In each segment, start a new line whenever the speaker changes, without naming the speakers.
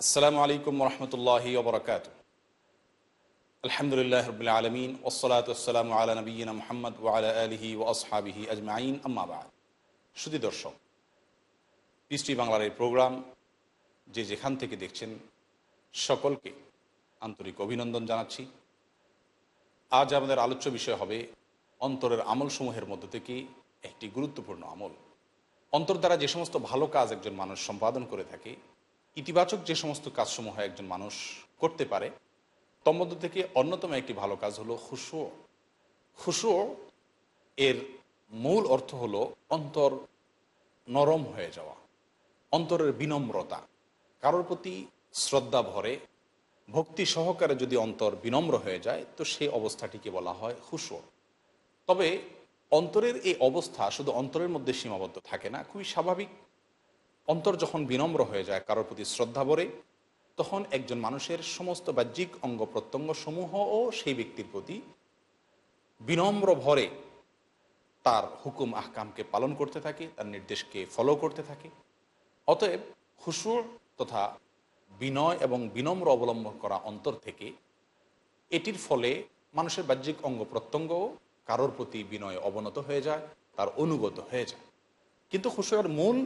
আসসালামু আলাইকুম রহমতুল্লাহি ওবরাকাত। আলহামদুলিল্লাহ রবিল আলমিন ওসলাত আসসালামু আলা নবীনা মোহাম্মদ ওয়ালা আলহি ও আসহাবিহি আজমাইন আম্মাবাদ শুধু দর্শক পিসটি বাংলার এই প্রোগ্রাম, যে যেখান থেকে দেখছেন, সকলকে আন্তরিক অভিনন্দন জানাচ্ছি। আজ আমাদের আলোচ্য বিষয় হবে অন্তরের আমলসমূহের মধ্যে থেকে একটি গুরুত্বপূর্ণ আমল। অন্তর দ্বারা যে সমস্ত ভালো কাজ একজন মানুষ সম্পাদন করে থাকে ইতিবাচক যে সমস্ত কাজসমূহ একজন মানুষ করতে পারে, তন্মধ্য থেকে অন্যতম একটি ভালো কাজ হলো খুশো। খুশো এর মূল অর্থ হলো অন্তর নরম হয়ে যাওয়া, অন্তরের বিনম্রতা। কারোর প্রতি শ্রদ্ধা ভরে, ভক্তি সহকারে যদি অন্তর বিনম্র হয়ে যায়, তো সেই অবস্থাটিকে বলা হয় খুশো। তবে অন্তরের এই অবস্থা শুধু অন্তরের মধ্যে সীমাবদ্ধ থাকে না, খুবই স্বাভাবিক অন্তর যখন বিনম্র হয়ে যায়, কারোর প্রতি শ্রদ্ধা ভরে, তখন একজন মানুষের সমস্ত বাহ্যিক অঙ্গ প্রত্যঙ্গ সমূহও সেই ব্যক্তির প্রতি বিনম্র ভরে তার হুকুম আহকামকে পালন করতে থাকে, তার নির্দেশকে ফলো করতে থাকে। অতএব হুসুর তথা বিনয় এবং বিনম্র অবলম্বন করা অন্তর থেকে এটির ফলে মানুষের বাহ্যিক অঙ্গ প্রত্যঙ্গ কারোর প্রতি বিনয় অবনত হয়ে যায়, তার অনুগত হয়ে যায়। কিন্তু হুসুরের মূল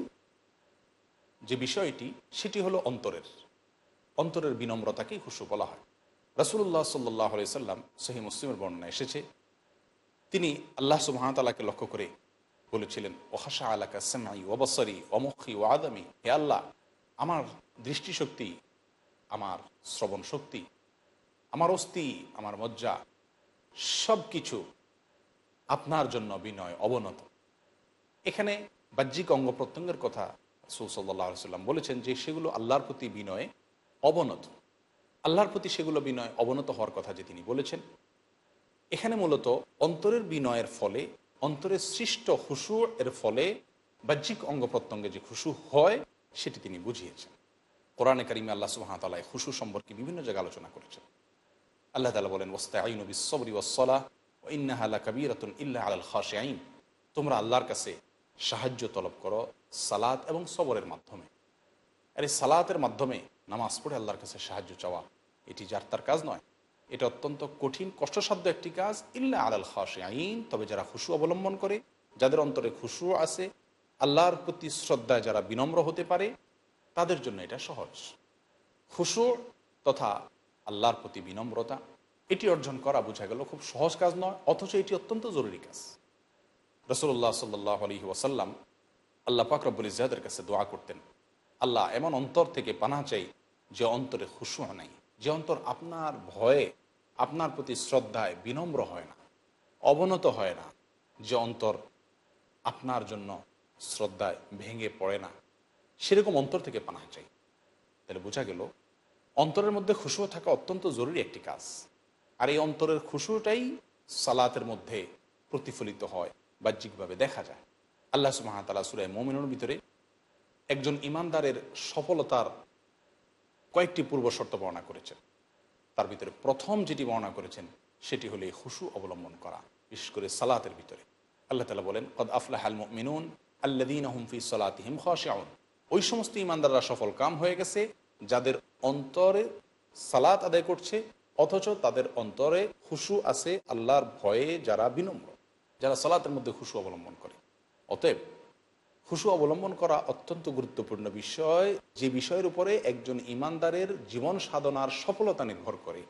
যে বিষয়টি, সেটি হলো অন্তরের। অন্তরের বিনম্রতাকেই খুশু বলা হয়। রাসুল্লাহ সাল্লাহ সাল্লাম সহি মুসলিমের বর্ণনা এসেছে, তিনি আল্লাহ সুবাহতালাকে লক্ষ্য করে বলেছিলেন ওহাসা আলাকা সেমাই ওবসরি অমুখী ও আদামি, হে আল্লাহ, আমার দৃষ্টিশক্তি, আমার শ্রবণ শক্তি আমার অস্থি, আমার মজ্জা সব কিছু আপনার জন্য বিনয় অবনত। এখানে বাহ্যিক অঙ্গ প্রত্যঙ্গের কথা রসুল সাল্লাহ সাল্লাম বলেছেন যে সেগুলো আল্লাহর প্রতি বিনয়ে, অবনত। আল্লাহর প্রতি সেগুলো বিনয়, অবনত হওয়ার কথা যে তিনি বলেছেন। এখানে মূলত অন্তরের বিনয়ের ফলে, অন্তরের সৃষ্ট হুসু এর ফলে, বাহ্যিক অঙ্গ প্রত্যঙ্গে যে খুশু হয়, সেটি তিনি বুঝিয়েছেন। কোরআনে কারিমে আল্লাহ সুহামতাল্লাহ খুশু সম্পর্কে বিভিন্ন জায়গায় আলোচনা করেছেন। আল্লাহ তালা বলেন ওস্তে আইন বিশ্বরি ওসলা ও ইন্নাহ আল্লাহ কবিরতুন ইল্লাহ আল খাশে আইন তোমরা আল্লাহর কাছে সাহায্য তলব করো সালাত এবং সবরের মাধ্যমে। আর এই সালাতের মাধ্যমে নামাজ পড়ে আল্লাহর কাছে সাহায্য চাওয়া, এটি যার তার কাজ নয়। এটা অত্যন্ত কঠিন, কষ্টসাধ্য একটি কাজ, ইল্লা আলাল খাসে আইন তবে যারা খুশু অবলম্বন করে, যাদের অন্তরে খুশু আছে, আল্লাহর প্রতি শ্রদ্ধায় যারা বিনম্র হতে পারে, তাদের জন্য এটা সহজ। খুশু তথা আল্লাহর প্রতি বিনম্রতা, এটি অর্জন করা বোঝা গেল খুব সহজ কাজ নয়, অথচ এটি অত্যন্ত জরুরি কাজ। রসুল্লাহ সাল্লাহ আলী ওয়াসাল্লাম আল্লাহ পাকরবুল ইজাদের কাছে দোয়া করতেন, আল্লাহ এমন অন্তর থেকে পানা চাই যে অন্তরে খুশু নাই, যে অন্তর আপনার ভয়ে, আপনার প্রতি শ্রদ্ধায় বিনম্র হয় না, অবনত হয় না, যে অন্তর আপনার জন্য শ্রদ্ধায় ভেঙে পড়ে না, সেরকম অন্তর থেকে পানা চাই। তাহলে বোঝা গেল, অন্তরের মধ্যে খুশু থাকা অত্যন্ত জরুরি একটি কাজ, আর এই অন্তরের খুশুটাই সালাতের মধ্যে প্রতিফলিত হয়। বাহ্যিকভাবে দেখা যায়। আল্লাহ সুমাতালা সুরায় মমিনুর ভিতরে একজন ইমানদারের সফলতার কয়েকটি পূর্ব শর্ত বর্ণনা করেছেন। তার ভিতরে প্রথম যেটি বর্ণনা করেছেন, সেটি হলে হুসু অবলম্বন করা, বিশেষ করে সালাতের ভিতরে। আল্লাহ তালা বলেন, কদ আফলাহ আল মিনুন আল্লাদিন হুমফি সালাতিহিম খাশাউন। ওই সমস্ত ইমানদাররা সফল কাম হয়ে গেছে, যাদের অন্তরে সালাত আদায় করছে, অথচ তাদের অন্তরে হুসু আছে আল্লাহর ভয়ে যারা বিনম্র। যারা সালাতের মধ্যে খুশু অবলম্বন করে। অতএব খুশু অবলম্বন করা অত্যন্ত গুরুত্বপূর্ণ বিষয়। যে বিষয়ের উপরে একজন ইমানদারের জীবন সাধনার সফলতা নির্ভর করে।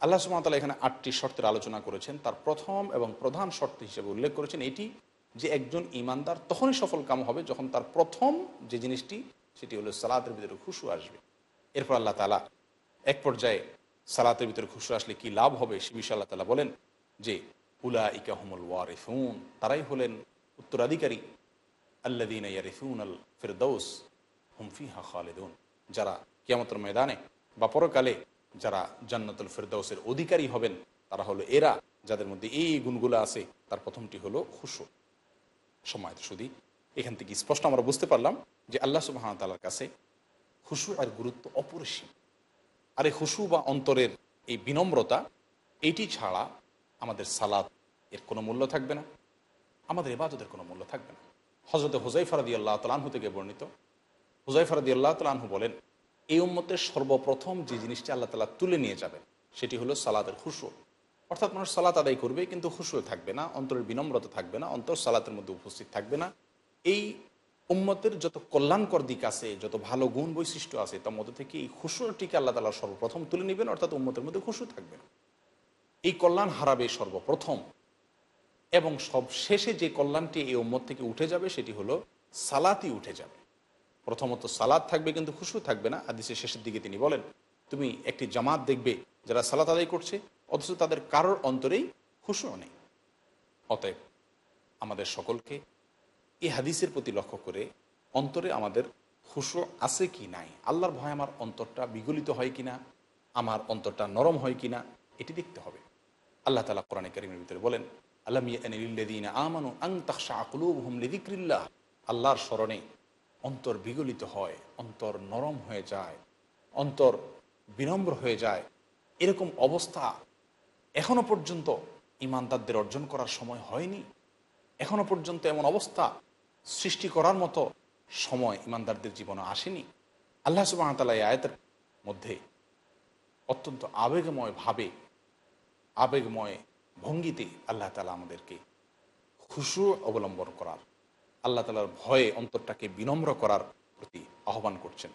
আল্লাহ সুমতাল্লাহ এখানে আটটি শর্তের আলোচনা করেছেন। তার প্রথম এবং প্রধান শর্ত হিসেবে উল্লেখ করেছেন এটি যে একজন ইমানদার তখনই সফল কাম হবে যখন তার প্রথম যে জিনিসটি, সেটি হলো সালাতের ভিতরে খুশু আসবে। এরপর আল্লাহ তালা এক পর্যায়ে সালাতের ভিতরে খুশু আসলে কি লাভ হবে, সে বিষয়ে আল্লাহ তালা বলেন যে উলা ইকাহমুল ওয়ারিফুন তারাই হলেন উত্তরাধিকারী। আল্লাদিন আল ফিরদৌস হুমফিহা খালেদুন। যারা কিয়ামতর ময়দানে বা পরকালে যারা জান্নাতুল ফেরদৌসের অধিকারী হবেন, তারা হলো এরা যাদের মধ্যে এই গুণগুলো আছে, তার প্রথমটি হলো খুশু। সময় শুধু এখান থেকে স্পষ্ট আমরা বুঝতে পারলাম যে আল্লাহ সুবাহতালার কাছে খুশু আর গুরুত্ব অপরিসীম। আর এই খুশু বা অন্তরের এই বিনম্রতা, এটি ছাড়া আমাদের সালাদ এর কোনো মূল্য থাকবে না, আমাদের এবাদতের কোনো মূল্য থাকবে না। হজরত হুজাইফারাদি আল্লাহ তালাহু থেকে বর্ণিত। হুজাইফারাদি আল্লাহ তালাহু বলেন, এই উম্মতের সর্বপ্রথম যে জিনিসটি আল্লাহ তালা তুলে নিয়ে যাবে, সেটি হলো সালাদের খুশু। অর্থাৎ মানুষ সালাত আদায় করবে, কিন্তু খুশু থাকবে না, অন্তরের বিনম্রতা থাকবে না, অন্তর সালাতের মধ্যে উপস্থিত থাকবে না। এই উম্মতের যত কল্যাণকর দিক আছে, যত ভালো গুণ বৈশিষ্ট্য আছে, তার মধ্যে থেকে এই খুশুরটিকে আল্লাহ তালা সর্বপ্রথম তুলে নেবেন, অর্থাৎ উম্মতের মধ্যে খুশু থাকবে না। এই কল্যাণ হারাবে সর্বপ্রথম। এবং সব শেষে যে কল্যাণটি এই উম্মত থেকে উঠে যাবে সেটি হলো সালাতই উঠে যাবে। প্রথমত সালাদ থাকবে কিন্তু খুশু থাকবে না। আদিসের শেষের দিকে তিনি বলেন, তুমি একটি জামাত দেখবে যারা সালাত আদায় করছে, অথচ তাদের কারোর অন্তরেই খুশু নেই। অতএব আমাদের সকলকে এই হাদিসের প্রতি লক্ষ্য করে অন্তরে আমাদের খুশু আছে কি নাই, আল্লাহর ভয় আমার অন্তরটা বিগলিত হয় কিনা, আমার অন্তরটা নরম হয় কিনা, এটি দেখতে হবে। আল্লাহ তালা কোরআন করিমের ভিতরে বলেন আল্লাহ আমানু আল্লাহর স্মরণে অন্তর বিগলিত হয়, অন্তর নরম হয়ে যায়, অন্তর বিনম্র হয়ে যায়। এরকম অবস্থা এখনও পর্যন্ত ইমানদারদের অর্জন করার সময় হয়নি। এখনও পর্যন্ত এমন অবস্থা সৃষ্টি করার মতো সময় ইমানদারদের জীবনে আসেনি। আল্লাহ সুবাহতালা এই আয়তের মধ্যে অত্যন্ত আবেগময় ভাবে আবেগময় ভঙ্গিতে আল্লাহ তালা আমাদেরকে খুশু অবলম্বন করার, আল্লাহ তালার ভয়ে অন্তরটাকে বিনম্র করার প্রতি আহ্বান করছেন।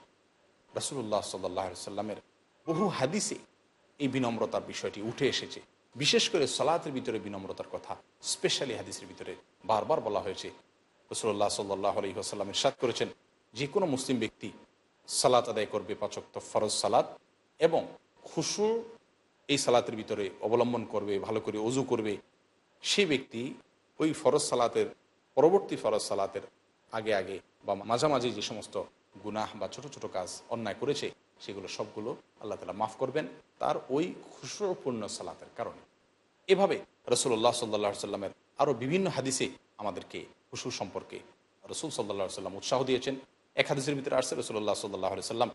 রসুল্লাহ সাল্লাহ সাল্লামের বহু হাদিসে এই বিনম্রতার বিষয়টি উঠে এসেছে। বিশেষ করে সালাতের ভিতরে বিনম্রতার কথা, স্পেশালি হাদিসের ভিতরে বারবার বলা হয়েছে। রসুল্লাহ সাল্লাহ আলী আসাল্লামের সাত করেছেন যে কোনো মুসলিম ব্যক্তি সালাত আদায় করবে পাচক ফরজ সালাত এবং খুশু এই সালাতের ভিতরে অবলম্বন করবে, ভালো করে অজু করবে। সে ব্যক্তি ওই ফরজ সালাতের, পরবর্তী ফরজ সালাতের আগে আগে বা মাঝামাঝি যে সমস্ত গুনাহ বা ছোট ছোট কাজ অন্যায় করেছে, সেগুলো সবগুলো আল্লাহ তালা মাফ করবেন তার ওই খুশপূর্ণ সালাতের কারণে। এভাবে রসুল্লাহ সাল্লা সাল্লামের আরও বিভিন্ন হাদিসে আমাদেরকে খুশু সম্পর্কে রসুল সাল্লা সাল্লাম উৎসাহ দিয়েছেন। এক হাদিসের ভিতরে আসছে রসুল্লাহ সাল্লাহ সাল্লাম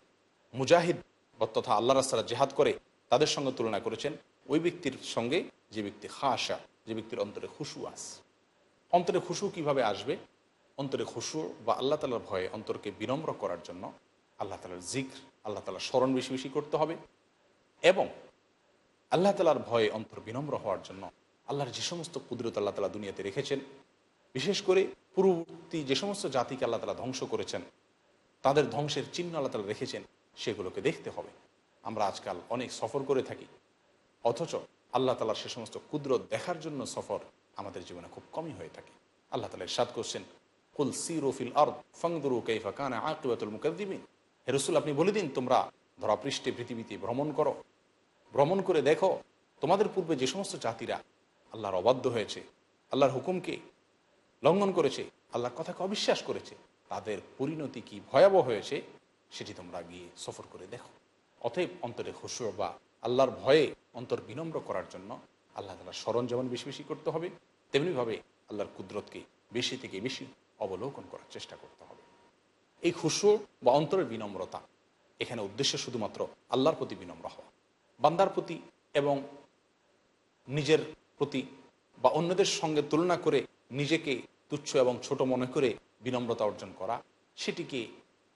মুজাহিদ তথা আল্লাহ রাস্তারা জেহাদ করে তাদের সঙ্গে তুলনা করেছেন ওই ব্যক্তির সঙ্গে যে ব্যক্তি খাসা, যে ব্যক্তির অন্তরে খুশু আস অন্তরে খুশু কীভাবে আসবে? অন্তরে খুশু বা আল্লাহ তালার ভয়ে অন্তরকে বিনম্র করার জন্য আল্লাহ তালার জিক্র, আল্লাহ তালার স্মরণ বেশি বেশি করতে হবে এবং আল্লাহ তালার ভয়ে অন্তর বিনম্র হওয়ার জন্য আল্লাহর যে সমস্ত কুদরত আল্লাহ তালা দুনিয়াতে রেখেছেন, বিশেষ করে পূর্ববর্তী যে সমস্ত জাতিকে আল্লাহ তালা ধ্বংস করেছেন, তাদের ধ্বংসের চিহ্ন আল্লাহ তালা রেখেছেন, সেগুলোকে দেখতে হবে। আমরা আজকাল অনেক সফর করে থাকি। অথচ আল্লাহ তালার সে সমস্ত কুদরত দেখার জন্য সফর আমাদের জীবনে খুব কমই হয়ে থাকে। আল্লাহ তালা সাদ করছেন, কুল সিরুফিল আর ফংদুরু কৈফা কানা আকিবাতুল মুকাদ্দিমিন হে রসুল, আপনি বলে দিন, তোমরা ধরাপৃষ্ঠে পৃথিবীতে ভ্রমণ করো। ভ্রমণ করে দেখো, তোমাদের পূর্বে যে সমস্ত জাতিরা আল্লাহর অবাধ্য হয়েছে, আল্লাহর হুকুমকে লঙ্ঘন করেছে, আল্লাহর কথাকে অবিশ্বাস করেছে, তাদের পরিণতি কি ভয়াবহ হয়েছে, সেটি তোমরা গিয়ে সফর করে দেখো। অতএব অন্তরে খুশু বা আল্লাহর ভয়ে অন্তর বিনম্র করার জন্য আল্লাহ তালার স্মরণ যেমন বেশি বেশি করতে হবে, তেমনিভাবে আল্লাহর কুদরতকে বেশি থেকে বেশি অবলোকন করার চেষ্টা করতে হবে। এই খুশু বা অন্তরের বিনম্রতা এখানে উদ্দেশ্য শুধুমাত্র আল্লাহর প্রতি বিনম্র হওয়া। বান্দার প্রতি এবং নিজের প্রতি বা অন্যদের সঙ্গে তুলনা করে নিজেকে তুচ্ছ এবং ছোট মনে করে বিনম্রতা অর্জন করা, সেটিকে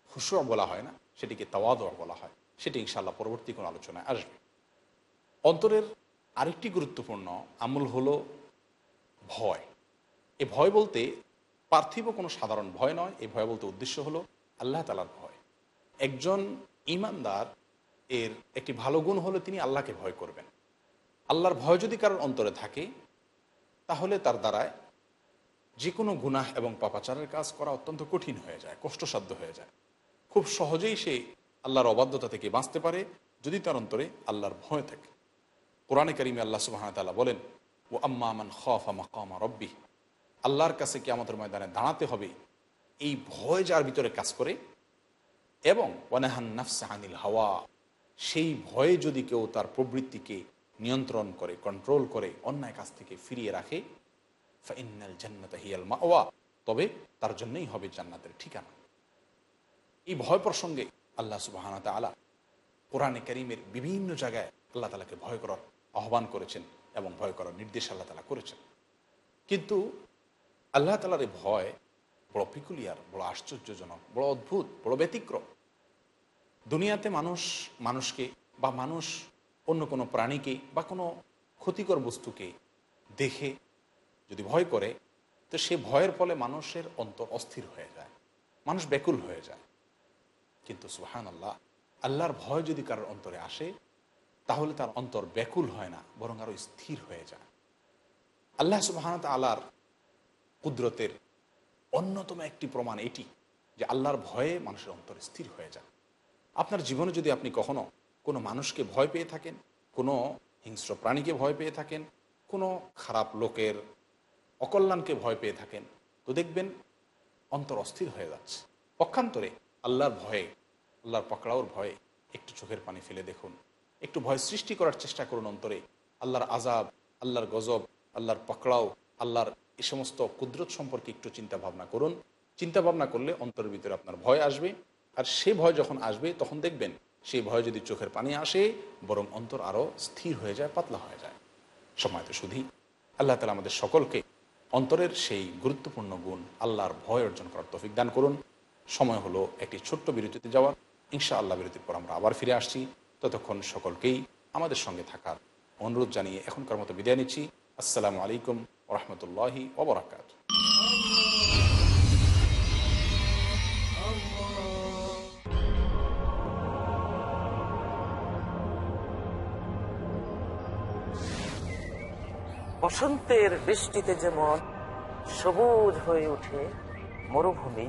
খুশুয়া বলা হয় না, সেটিকে তাওয়া তাওয়াদোয়া বলা হয়। সেটি ইনশাল্লাহ পরবর্তী কোনো আলোচনায় আসবে। অন্তরের আরেকটি গুরুত্বপূর্ণ আমল হলো ভয়। এ ভয় বলতে পার্থিব কোনো সাধারণ ভয় নয় এই ভয় বলতে উদ্দেশ্য হলো আল্লাহ তালার ভয়। একজন ইমানদার এর একটি ভালো গুণ হলো তিনি আল্লাহকে ভয় করবেন। আল্লাহর ভয় যদি কারোর অন্তরে থাকে, তাহলে তার দ্বারায় যে কোনো গুনাহ এবং পাপাচারের কাজ করা অত্যন্ত কঠিন হয়ে যায়, কষ্টসাধ্য হয়ে যায়। খুব সহজেই সে আল্লাহর অবাধ্যতা থেকে বাঁচতে পারে, যদি তার অন্তরে আল্লাহর ভয় থাকে। কোরআনে কারিমে আল্লাহ সুবাহতাল্লাহ বলেন ও আম্মা আমান খফা মাকামা রব্বি আল্লাহর কাছে কি আমাদের ময়দানে দাঁড়াতে হবে। এই ভয় যার ভিতরে কাজ করে, এবং ওয়ানাহান আনিল হাওয়া সেই ভয়ে যদি কেউ তার প্রবৃত্তিকে নিয়ন্ত্রণ করে কন্ট্রোল করে, অন্যায় কাজ থেকে ফিরিয়ে রাখে ফাইনাল জান্নাত হিয়াল মাওয়া তবে তার জন্যই হবে জান্নাতের ঠিকানা। এই ভয় প্রসঙ্গে আল্লাহ সুবাহানা তালা কোরআনে করিমের বিভিন্ন জায়গায় আল্লাহ তালাকে ভয় করার আহ্বান করেছেন এবং ভয় করার নির্দেশ আল্লাহ তালা করেছেন। কিন্তু আল্লাহ তালার এই ভয় বড় পিকুলিয়ার, বড় আশ্চর্যজনক, বড় অদ্ভুত, বড় ব্যতিক্রম। দুনিয়াতে মানুষ, মানুষকে বা মানুষ অন্য কোনো প্রাণীকে বা কোনো ক্ষতিকর বস্তুকে দেখে যদি ভয় করে, তো সে ভয়ের ফলে মানুষের অন্তর অস্থির হয়ে যায়, মানুষ ব্যাকুল হয়ে যায়। কিন্তু সুহান আল্লাহ আল্লাহর ভয় যদি কারোর অন্তরে আসে, তাহলে তার অন্তর ব্যাকুল হয় না, বরং আরও স্থির হয়ে যায়। আল্লাহ সুবাহানত আল্লাহর কুদরতের অন্যতম একটি প্রমাণ এটি, যে আল্লাহর ভয়ে মানুষের অন্তর স্থির হয়ে যায়। আপনার জীবনে যদি আপনি কখনো কোনো মানুষকে ভয় পেয়ে থাকেন, কোনো হিংস্র প্রাণীকে ভয় পেয়ে থাকেন, কোনো খারাপ লোকের অকল্যাণকে ভয় পেয়ে থাকেন, তো দেখবেন অন্তর অস্থির হয়ে যাচ্ছে। পক্ষান্তরে আল্লাহর ভয়ে, আল্লাহর পকড়াওর ভয়ে একটু চোখের পানি ফেলে দেখুন। একটু ভয় সৃষ্টি করার চেষ্টা করুন অন্তরে। আল্লাহর আজাব আল্লাহর গজব, আল্লাহর পকড়াও, আল্লাহর এই সমস্ত কুদরত সম্পর্কে একটু চিন্তা ভাবনা করুন। চিন্তা ভাবনা করলে অন্তরের ভিতরে আপনার ভয় আসবে। আর সে ভয় যখন আসবে, তখন দেখবেন সেই ভয় যদি চোখের পানি আসে, বরং অন্তর আরও স্থির হয়ে যায়, পাতলা হয়ে যায়। সময় তো শুধু আল্লাহ তালা আমাদের সকলকে অন্তরের সেই গুরুত্বপূর্ণ গুণ, আল্লাহর ভয় অর্জন করার তফিক দান করুন। সময় হলো একটি ছোট্ট বিরতিতে যাওয়ার ইনশা আল্লাহ বিরতির পর আমরা আবার ফিরে আসছি। ততক্ষণ সকলকেই আমাদের সঙ্গে থাকার অনুরোধ জানিয়ে এখনকার মতো বিদায় নিচ্ছি। আসসালামু আলাইকুম ওরহমতুল্লাহি ওবরাকাত।
বসন্তের বৃষ্টিতে যেমন সবুজ হয়ে ওঠে মরুভূমি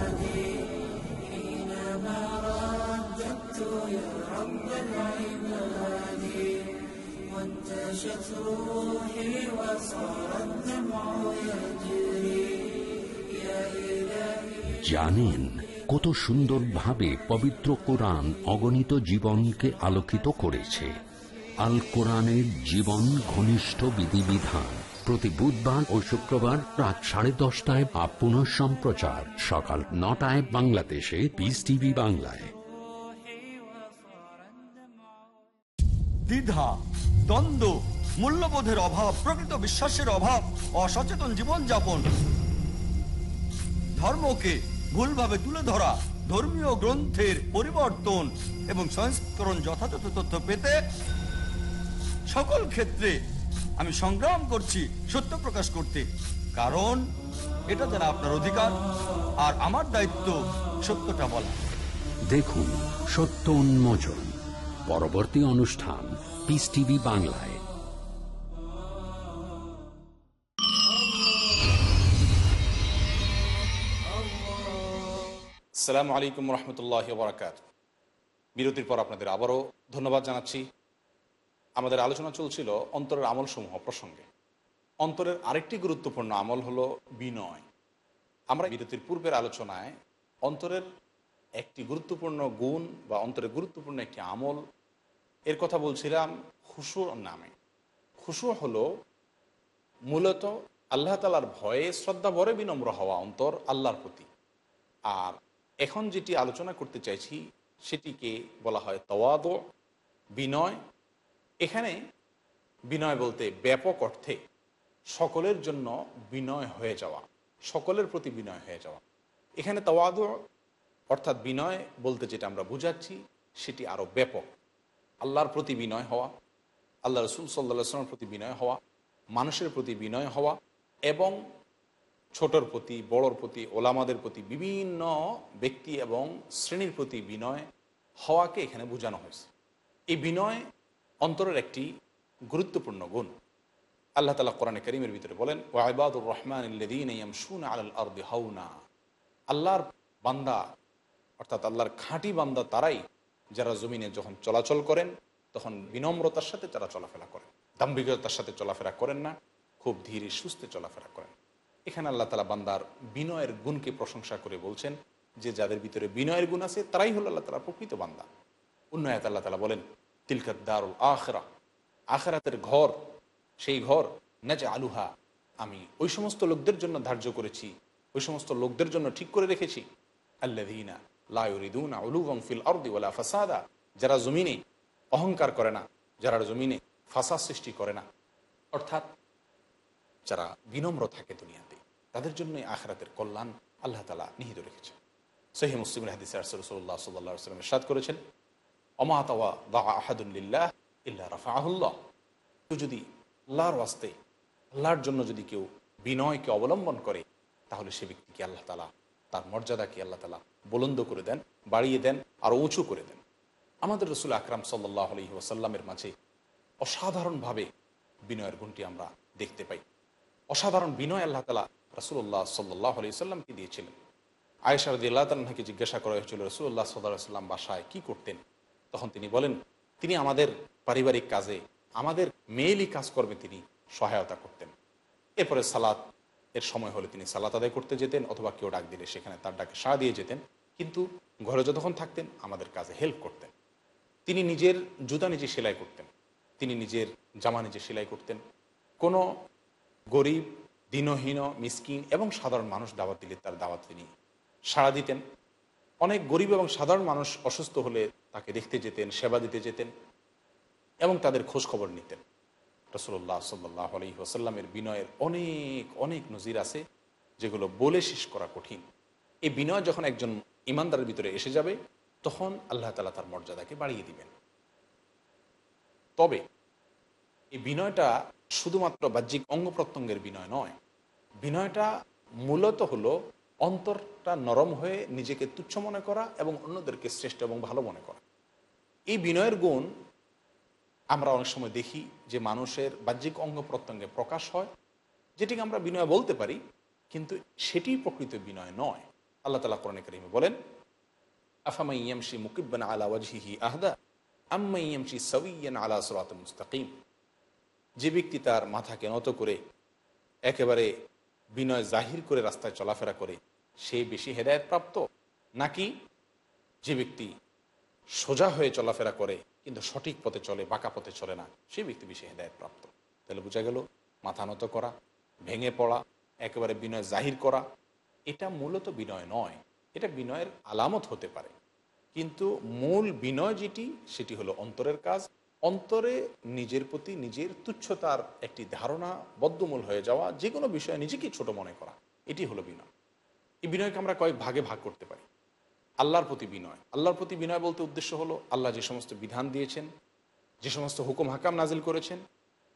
জানেন কত সুন্দরভাবে পবিত্র কোরআন অগণিত জীবনকে আলোকিত করেছে। আল কোরআনের জীবন ঘনিষ্ঠ বিধিবিধান। প্রতি বুধবার ও শুক্রবার রাত সাড়ে দশটায় বা পুনঃ সম্প্রচার সকাল নটায় বাংলাদেশে পিস টিভি বাংলায়।
দ্বিধা, দ্বন্দ্ব, মূল্যবোধের অভাব, প্রকৃত বিশ্বাসের অভাব, অসচেতন জীবনযাপন। ধর্মকে ভুলভাবে তুলে ধরা, ধর্মীয় গ্রন্থের পরিবর্তন এবং সংস্করণ যথাযথ তথ্য পেতে সকল ক্ষেত্রে আমি সংগ্রাম করছি সত্য প্রকাশ করতে। কারণ এটা যারা আপনার অধিকার আর আমার দায়িত্ব সত্যটা বলা।
দেখুন সত্য উন্মোচন পরবর্তী অনুষ্ঠান পিস টিভি বাংলায়।
আসসালামু আলাইকুম রহমতুল্লাহ বরাকাত বিরতির পর আপনাদের আবারও ধন্যবাদ জানাচ্ছি। আমাদের আলোচনা চলছিল অন্তরের আমলসমূহ প্রসঙ্গে। অন্তরের আরেকটি গুরুত্বপূর্ণ আমল হলো বিনয়। আমরা বিরতির পূর্বের আলোচনায় অন্তরের একটি গুরুত্বপূর্ণ গুণ বা অন্তরের গুরুত্বপূর্ণ একটি আমল এর কথা বলছিলাম খুশুর নামে। খুশু হলো মূলত আল্লাহ তালার ভয়ে শ্রদ্ধা ভরে বিনম্র হওয়া অন্তর আল্লাহর প্রতি। আর এখন যেটি আলোচনা করতে চাইছি সেটিকে বলা হয় তওয়াদ, বিনয় এখানে বিনয় বলতে ব্যাপক অর্থে সকলের জন্য বিনয় হয়ে যাওয়া, সকলের প্রতি বিনয় হয়ে যাওয়া। এখানে তওয়াদ অর্থাৎ বিনয় বলতে যেটা আমরা বুঝাচ্ছি, সেটি আরও ব্যাপক। আল্লাহর প্রতি বিনয় হওয়া, আল্লাহ রসুল সাল্লা প্রতি বিনয় হওয়া, মানুষের প্রতি বিনয় হওয়া এবং ছোটর প্রতি, বড়র প্রতি, ওলামাদের প্রতি বিভিন্ন ব্যক্তি এবং শ্রেণির প্রতি বিনয় হওয়াকে এখানে বোঝানো হয়েছে। এই বিনয় অন্তরের একটি গুরুত্বপূর্ণ গুণ। আল্লাহ তালা কোরআনে করিমের ভিতরে বলেন ওয়াইবাদুর রহমান আল্লাহর বান্দা, অর্থাৎ আল্লাহর খাঁটি বান্দা তারাই যারা জমিনে যখন চলাচল করেন, তখন বিনম্রতার সাথে তারা চলাফেরা করেন। দাম্ভিকতার সাথে চলাফেরা করেন না, খুব ধীরে সুস্থে চলাফেরা করেন। এখানে আল্লাহ তালা বান্দার বিনয়ের গুণকে প্রশংসা করে বলছেন যে, যাদের ভিতরে বিনয়ের গুণ আছে, তারাই হলো আল্লাহ তালা প্রকৃত বান্দা। অন্য উন্নয়াত আল্লাহ তালা বলেন তিলকাত দারুল আখরা আখরাতের ঘর, সেই ঘর নাজে আলুহা আমি ওই সমস্ত লোকদের জন্য ধার্য করেছি, ওই সমস্ত লোকদের জন্য ঠিক করে রেখেছি। আল্লাদিনা লাউরিদুনা উলুবং ফিল আরদি ওয়ালা ফাসাদা। যারা জমিনে অহংকার করে না, যারা জমিনে ফাসাদ সৃষ্টি করে না, অর্থাৎ যারা বিনম্র থাকে দুনিয়াতে, তাদের জন্য আখরাতের কল্যাণ আল্লাহ তালা নিহিত রেখেছে সহি মুসলিম হাদিস রসুল্লাহ সাল্লাহ সাল্লামের সাদ করেছেন কেউ যদি আল্লাহর ওয়াস্তে, আল্লাহর জন্য যদি কেউ বিনয়কে অবলম্বন করে, তাহলে সে ব্যক্তিকে আল্লাহ তালা তার মর্যাদাকে আল্লাহ তালা বুলন্দ করে দেন, বাড়িয়ে দেন, আরও উঁচু করে দেন। আমাদের রসুল আকরাম সাল্লাহ আলহি ওয়াসাল্লামের মাঝে অসাধারণভাবে বিনয়ের গুণটি আমরা দেখতে পাই। অসাধারণ বিনয় আল্লাহ তালা রসুল্লাহ সাল্লাহ আলি সাল্লামকে দিয়েছিলেন। আয়েশা আল্লাহ তালাকে জিজ্ঞাসা করা হয়েছিল রসুল্লাহ সাল্লাহ সাল্লাম বাসায় কী করতেন? তখন তিনি বলেন, তিনি আমাদের পারিবারিক কাজে, আমাদের মেয়েলি কাজকর্মে তিনি সহায়তা করতেন। এরপরে সালাত, এর সময় হলে তিনি সালাত আদায় করতে যেতেন অথবা কেউ ডাক দিলে সেখানে তার ডাকে সাড়া দিয়ে যেতেন। কিন্তু ঘরে যতক্ষণ থাকতেন, আমাদের কাজে হেল্প করতেন। তিনি নিজের জুতা নিজে সেলাই করতেন, তিনি নিজের জামা নিজে সেলাই করতেন। কোনো গরিব, দিনহীন, মিসকিন এবং সাধারণ মানুষ দাওয়াত দিলে তার দাওয়াত তিনি সাড়া দিতেন। অনেক গরিব এবং সাধারণ মানুষ অসুস্থ হলে তাকে দেখতে যেতেন, সেবা দিতে যেতেন এবং তাদের খোঁজ খবর নিতেন। রসুল্লাহ সাল্লাহ আলহি ওসাল্লামের বিনয়ের অনেক অনেক নজির আছে যেগুলো বলে শেষ করা কঠিন। এই বিনয় যখন একজন ইমানদারের ভিতরে এসে যাবে, তখন আল্লাহ তালা তার মর্যাদাকে বাড়িয়ে দিবেন। তবে এই বিনয়টা শুধুমাত্র বাহ্যিক অঙ্গ প্রত্যঙ্গের বিনয় নয়, বিনয়টা মূলত হলো অন্তরটা নরম হয়ে নিজেকে তুচ্ছ মনে করা এবং অন্যদেরকে শ্রেষ্ঠ এবং ভালো মনে করা। এই বিনয়ের গুণ আমরা অনেক সময় দেখি যে মানুষের বাহ্যিক অঙ্গ প্রত্যঙ্গে প্রকাশ হয়, যেটিকে আমরা বিনয় বলতে পারি, কিন্তু সেটি প্রকৃত বিনয় নয়। আল্লাহ তালা কোরআন করিমে বলেন আফামাইয়ামশি মুকিবান আলা ওয়াজহিহি আহদা আম্মাইয়ামশি সউইয়ান আলা সরাত মুস্তাকিম। যে ব্যক্তি তার মাথাকে নত করে, একেবারে বিনয় জাহির করে রাস্তায় চলাফেরা করে সে বেশি হেদায়ত প্রাপ্ত নাকি যে ব্যক্তি সোজা হয়ে চলাফেরা করে, কিন্তু সঠিক পথে চলে, বাঁকা পথে চলে না সেই ব্যক্তি বেশি হেদায়ত প্রাপ্ত তাহলে বোঝা গেল, মাথা নত করা, ভেঙে পড়া, একেবারে বিনয় জাহির করা, এটা মূলত বিনয় নয়, এটা বিনয়ের আলামত হতে পারে। কিন্তু মূল বিনয় যেটি, সেটি হলো অন্তরের কাজ। অন্তরে নিজের প্রতি নিজের তুচ্ছতার একটি ধারণা বদ্ধমূল হয়ে যাওয়া যে কোনো বিষয়ে নিজেকে ছোট মনে করা, এটি হলো বিনয়। এই বিনয়কে আমরা কয়েক ভাগে ভাগ করতে পারি। আল্লাহর প্রতি বিনয়। আল্লাহর প্রতি বিনয় বলতে উদ্দেশ্য হলো আল্লাহ যে সমস্ত বিধান দিয়েছেন, যে সমস্ত হুকুম হাকাম নাজিল করেছেন,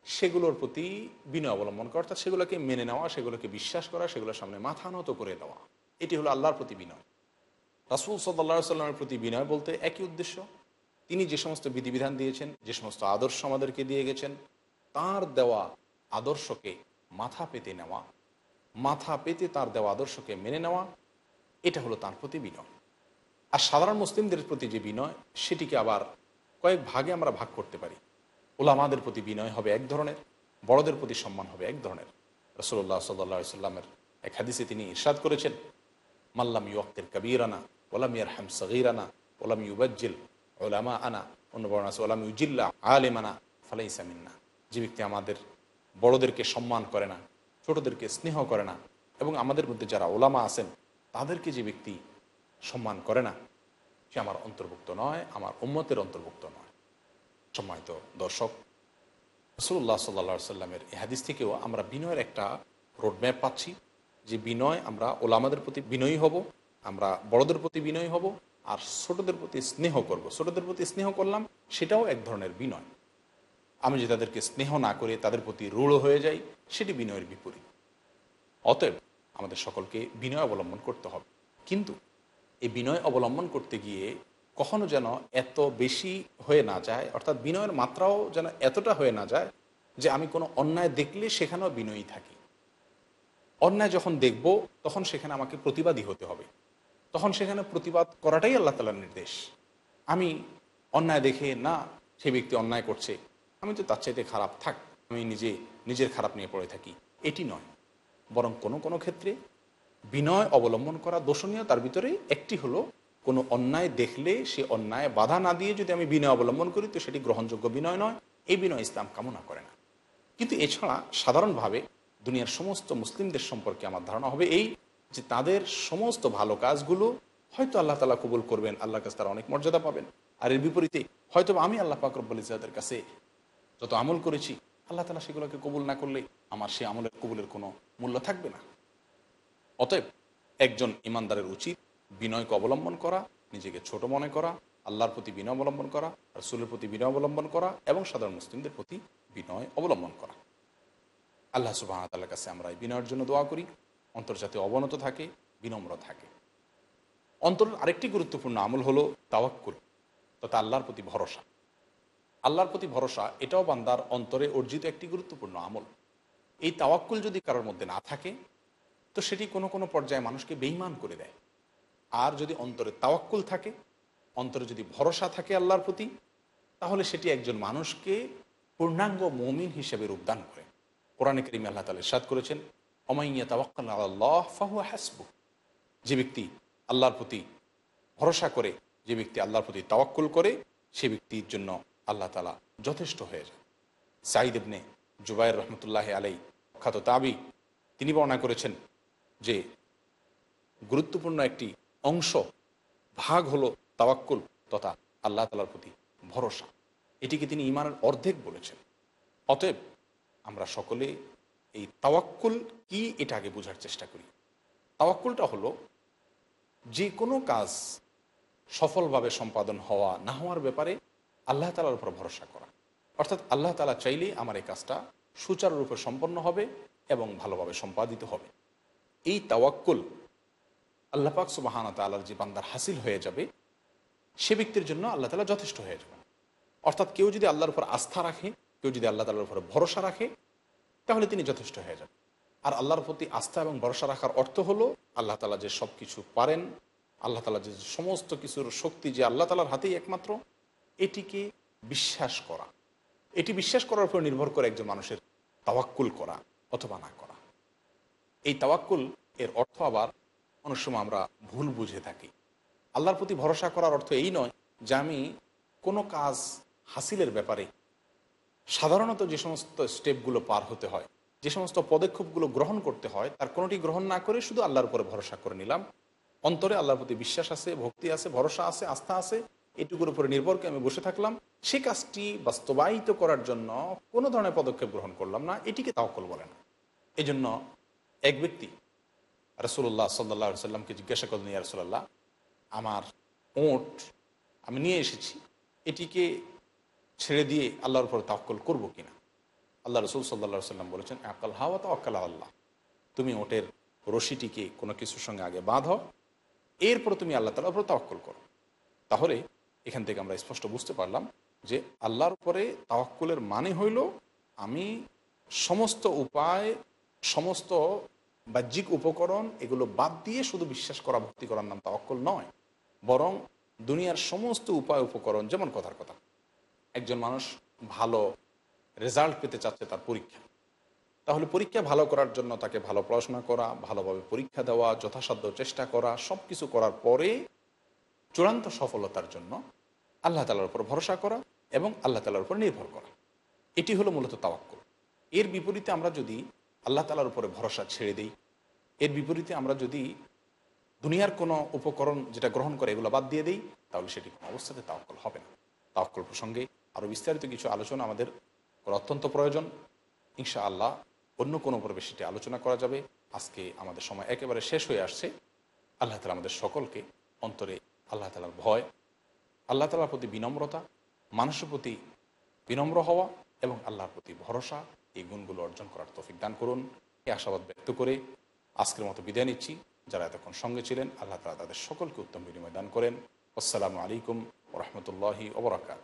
সেগুলোর প্রতি বিনয় অবলম্বন করা, অর্থাৎ সেগুলোকে মেনে নেওয়া, সেগুলোকে বিশ্বাস করা, সেগুলোর সামনে মাথা নত করে দেওয়া। এটি হলো আল্লাহর প্রতি বিনয়। রাসুল সাল্লা সাল্লামের প্রতি বিনয় বলতে একই উদ্দেশ্য। তিনি যে সমস্ত বিধিবিধান দিয়েছেন, যে সমস্ত আদর্শ আমাদেরকে দিয়ে গেছেন, তার দেওয়া আদর্শকে মাথা পেতে নেওয়া মাথা পেতে তার দেওয়া আদর্শকে মেনে নেওয়া, এটা হলো তার প্রতি বিনয়। আর সাধারণ মুসলিমদের প্রতি যে বিনয়, সেটিকে আবার কয়েক ভাগে আমরা ভাগ করতে পারি। ওলামাদের প্রতি বিনয় হবে এক ধরনের, বড়দের প্রতি সম্মান হবে এক ধরনের। রসুল্লাহ সাল্লা সাল্লামের এক হাদিসে তিনি ইরশাদ করেছেন মাল্লাম ইউক্তের কবিরানা ওলাম ইয়ার হাম সগিরানা ওলাম ইউবাজ্জিল ওলামা আনা অন্য বর্ণ আছে ওলাম ইউজিল্লা আলেমানা ফালাই সামিন্না যে ব্যক্তি আমাদের বড়দেরকে সম্মান করে না ছোটদেরকে স্নেহ করে না এবং আমাদের মধ্যে যারা ওলামা আছেন, তাদেরকে যে ব্যক্তি সম্মান করে না, সে আমার অন্তর্ভুক্ত নয়, আমার উম্মতের অন্তর্ভুক্ত নয়। সম্মানিত দর্শক রসুল্লাহ সাল্লা সাল্লামের হাদিস থেকেও আমরা বিনয়ের একটা রোডম্যাপ পাচ্ছি যে বিনয়, আমরা ওলামাদের প্রতি বিনয়ী হব, আমরা বড়দের প্রতি বিনয়ী হব, আর ছোটদের প্রতি স্নেহ করব। ছোটদের প্রতি স্নেহ করলাম, সেটাও এক ধরনের বিনয়। আমি যে তাদেরকে স্নেহ না করে তাদের প্রতি রূঢ় হয়ে যাই, সেটি বিনয়ের বিপরীত। অতএব আমাদের সকলকে বিনয় অবলম্বন করতে হবে। কিন্তু এই বিনয় অবলম্বন করতে গিয়ে কখনো যেন এত বেশি হয়ে না যায়, অর্থাৎ বিনয়ের মাত্রাও যেন এতটা হয়ে না যায় যে আমি কোনো অন্যায় দেখলে সেখানেও বিনয়ী থাকি। অন্যায় যখন দেখব, তখন সেখানে আমাকে প্রতিবাদী হতে হবে। তখন সেখানে প্রতিবাদ করাটাই আল্লাহ তালার নির্দেশ। আমি অন্যায় দেখে না সে ব্যক্তি অন্যায় করছে আমি তো তার চাইতে খারাপ থাক, আমি নিজে, নিজের খারাপ নিয়ে পড়ে থাকি। এটি নয়। বরং কোনো কোনো ক্ষেত্রে বিনয় অবলম্বন করা দোষণীয় তার ভিতরে একটি হলো, কোনো অন্যায় দেখলে সে অন্যায় বাধা না দিয়ে যদি আমি বিনয় অবলম্বন করি, তো সেটি গ্রহণযোগ্য বিনয় নয়। এই বিনয় ইসলাম কামনা করে না। কিন্তু এছাড়া সাধারণভাবে দুনিয়ার সমস্ত মুসলিমদের সম্পর্কে আমার ধারণা হবে এই যে তাদের সমস্ত ভালো কাজগুলো হয়তো আল্লাহ তালা কবুল করবেন, আল্লাহর কাছে তারা অনেক মর্যাদা পাবেন। আর এর বিপরীতে হয়তো আমি আল্লাহ পাকরব্বুল ইজাদের কাছে যত আমল করেছি, আল্লাহ তালা সেগুলোকে কবুল না করলে আমার সে আমলের কবুলের কোনো মূল্য থাকবে না। অতএব একজন ইমানদারের উচিত বিনয়কে অবলম্বন করা, নিজেকে ছোট মনে করা, আল্লাহর প্রতি বিনয় অবলম্বন করা, রসুলের প্রতি বিনয় অবলম্বন করা এবং সাধারণ মুসলিমদের প্রতি বিনয় অবলম্বন করা। আল্লাহ সুবাহ কাছে আমরা এই বিনয়ের জন্য দোয়া করি। অন্তর্জাতীয় অবনত থাকে, বিনম্র থাকে। অন্তর আরেকটি গুরুত্বপূর্ণ আমল হলো তাওয়াক্কুল। তথা আল্লাহর প্রতি ভরসা। আল্লাহর প্রতি ভরসা, এটাও বান্দার অন্তরে অর্জিত একটি গুরুত্বপূর্ণ আমল। এই তাওয়াক্কুল যদি কারোর মধ্যে না থাকে, তো সেটি কোনো কোনো পর্যায়ে মানুষকে বেইমান করে দেয়। আর যদি অন্তরে তাওয়াক্কুল থাকে, অন্তরে যদি ভরসা থাকে আল্লাহর প্রতি, তাহলে সেটি একজন মানুষকে পূর্ণাঙ্গ মমিন হিসেবে রূপদান করে। কোরআনে করিম আল্লাহ তালা সাদ করেছেন অমাইয়া তাওয়াক্কাল আল্লাহ ফাহু হাসবু যে ব্যক্তি আল্লাহর প্রতি ভরসা করে, যে ব্যক্তি আল্লাহর প্রতি তাওয়াক্কুল করে, সে ব্যক্তির জন্য আল্লাহ তালা যথেষ্ট হয়ে যায় সাইদ ইবনে জুবাইর রহমতুল্লাহ আলাই খ্যাত তাবি, তিনি বর্ণনা করেছেন যে গুরুত্বপূর্ণ একটি অংশ, ভাগ হলো তাওয়াক্কুল তথা আল্লাহ তালার প্রতি ভরসা। এটিকে তিনি ইমানের অর্ধেক বলেছেন। অতএব আমরা সকলে এই তাওয়াক্কুল কি এটা আগে বোঝার চেষ্টা করি। তাওয়াক্কুলটা হলো যে কোনো কাজ সফলভাবে সম্পাদন হওয়া না হওয়ার ব্যাপারে আল্লাহ তালার উপর ভরসা করা। অর্থাৎ আল্লাহ তালা চাইলেই আমার এই কাজটা সুচারুরূপে সম্পন্ন হবে এবং ভালোভাবে সম্পাদিত হবে। এই তাওয়াক্কুল আল্লাহ পাক সুবাহানা তাল্লার যে বান্দার হাসিল হয়ে যাবে, সে ব্যক্তির জন্য আল্লাহ তালা যথেষ্ট হয়ে যাবে। অর্থাৎ কেউ যদি আল্লাহর উপর আস্থা রাখে, কেউ যদি আল্লাহ তালার উপর ভরসা রাখে, তাহলে তিনি যথেষ্ট হয়ে যাবেন। আর আল্লাহর প্রতি আস্থা এবং ভরসা রাখার অর্থ হলো আল্লাহ তালা যে সব কিছু পারেন, আল্লাহ তালা যে সমস্ত কিছুর শক্তি যে আল্লাহ তালার হাতেই একমাত্র এটিকে বিশ্বাস করা। এটি বিশ্বাস করার উপর নির্ভর করে একজন মানুষের তাওয়াক্কুল করা অথবা না করা। এই তাওয়াক্কুল, এর অর্থ আবার অনেক সময় আমরা ভুল বুঝে থাকি। আল্লাহর প্রতি ভরসা করার অর্থ এই নয় যে আমি কোনো কাজ হাসিলের ব্যাপারে সাধারণত যে সমস্ত স্টেপগুলো পার হতে হয়, যে সমস্ত পদক্ষেপগুলো গ্রহণ করতে হয়, তার কোনোটি গ্রহণ না করে শুধু আল্লাহর উপরে ভরসা করে নিলাম। অন্তরে আল্লাহর প্রতি বিশ্বাস আছে, ভক্তি আছে, ভরসা আছে, আস্থা আছে এটুকুর উপরে নির্ভর করে আমি বসে থাকলাম। সে কাজটি বাস্তবায়িত করার জন্য কোনো ধরনের পদক্ষেপ গ্রহণ করলাম না। এটিকে তাওকল বলে না। এই জন্য এক ব্যক্তি রসুল্লাহ সাল্লাহ সাল্লামকে জিজ্ঞাসা করলেন, ইয়া রসুল্লাহ আমার ওঁট আমি নিয়ে এসেছি। এটিকে ছেড়ে দিয়ে আল্লাহর উপর তাওকল করব কিনা? আল্লাহ রসুল সাল্লা সাল্লাম বলেছেন, আকাল হাওয়া তো আকাল আল্লাহ তুমি ওটের রশিটিকে কোনো কিছুর সঙ্গে আগে বাঁধো। এরপর তুমি আল্লাহ তালার উপর তাওয়াক্কল করো। তাহলে এখান থেকে আমরা স্পষ্ট বুঝতে পারলাম যে আল্লাহর উপরে তাওয়াক্কুলের মানে হইল আমি সমস্ত উপায়, সমস্ত বাহ্যিক উপকরণ এগুলো বাদ দিয়ে শুধু বিশ্বাস করা, ভক্তি করার নাম তাওয়াক্কুল নয়, বরং দুনিয়ার সমস্ত উপায়, উপকরণ, যেমন কথার কথা, একজন মানুষ ভালো রেজাল্ট পেতে চাচ্ছে তার পরীক্ষা। তাহলে পরীক্ষা ভালো করার জন্য তাকে ভালো পড়াশোনা করা, ভালোভাবে পরীক্ষা দেওয়া, যথাসাধ্য চেষ্টা করা সব কিছু করার পরে চূড়ান্ত সফলতার জন্য আল্লাহ তালার উপর ভরসা করা এবং আল্লাহ তালার উপর নির্ভর করা। এটি হলো মূলত তাওয়াক্কুল। এর বিপরীতে আমরা যদি আল্লাহ তালার উপরে ভরসা ছেড়ে দিই, এর বিপরীতে আমরা যদি দুনিয়ার কোনো উপকরণ যেটা গ্রহণ করে এগুলো বাদ দিয়ে দিই, তাহলে সেটি কোনো অবস্থাতে তাওকল হবে না। তাওকল প্রসঙ্গে আরও বিস্তারিত কিছু আলোচনা আমাদের অত্যন্ত প্রয়োজন। ইনশা আল্লাহ অন্য কোনো পর্বে সেটি আলোচনা করা যাবে। আজকে আমাদের সময় একেবারে শেষ হয়ে আসছে। আল্লাহ তালা আমাদের সকলকে অন্তরে আল্লাহ তালার ভয় আল্লাহ তালার প্রতি বিনম্রতা, মানুষের প্রতি বিনম্র হওয়া এবং আল্লাহর প্রতি ভরসা, এই গুণগুলো অর্জন করার তৌফিক দান করুন। এই আশাবাদ ব্যক্ত করে আজকের মতো বিদায় নিচ্ছি। যারা এতক্ষণ সঙ্গে ছিলেন, আল্লাহ তালা তাদের সকলকে উত্তম বিনিময় দান করেন। আসসালামু আলাইকুম ওরহমতুল্লাহি ওবরাকাত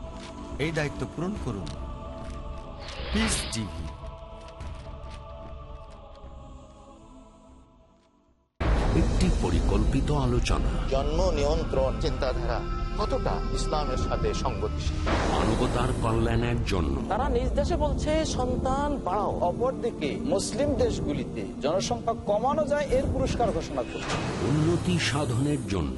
এই দায়িত্ব পূরণ করুন। পিস টিভি
একটি পরিকল্পিত আলোচনা।
জন্ম নিয়ন্ত্রণ চিন্তাধারা কতটা ইসলামের সাথে সংগতিশীল?
মানবতার কল্যাণের জন্য।
তারা নিজ দেশে বলছে সন্তান বাড়াও
অপরদিকে মুসলিম দেশগুলিতে জনসংখ্যা কমানো যায় এর পুরস্কার ঘোষণা করছে।
উন্নতি সাধনের জন্য।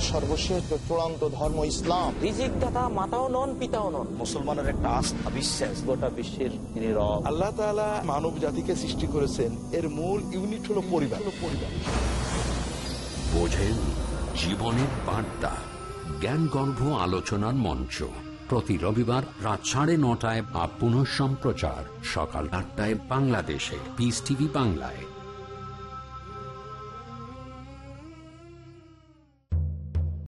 সর্বশেষ চূড়ান্ত ধর্ম ইসলাম
রিজিক দাতা মাতাও নন পিতাও নন।
মুসলমানের একটা আস্থা বিশ্বাস।
গোটা বিশ্বের তিনি রব আল্লাহ তাআলা মানব জাতিকে সৃষ্টি করেছেন। এর মূল ইউনিট হলো পরিবার। পরিবার
বোঝেন জীবনের বার্তা। জ্ঞানগর্ভ আলোচনার মঞ্চ। প্রতি রবিবার রাত সাড়ে নটায় বা পুনঃ সম্প্রচার সকাল আটটায় বাংলাদেশে। পিস টিভি বাংলায়।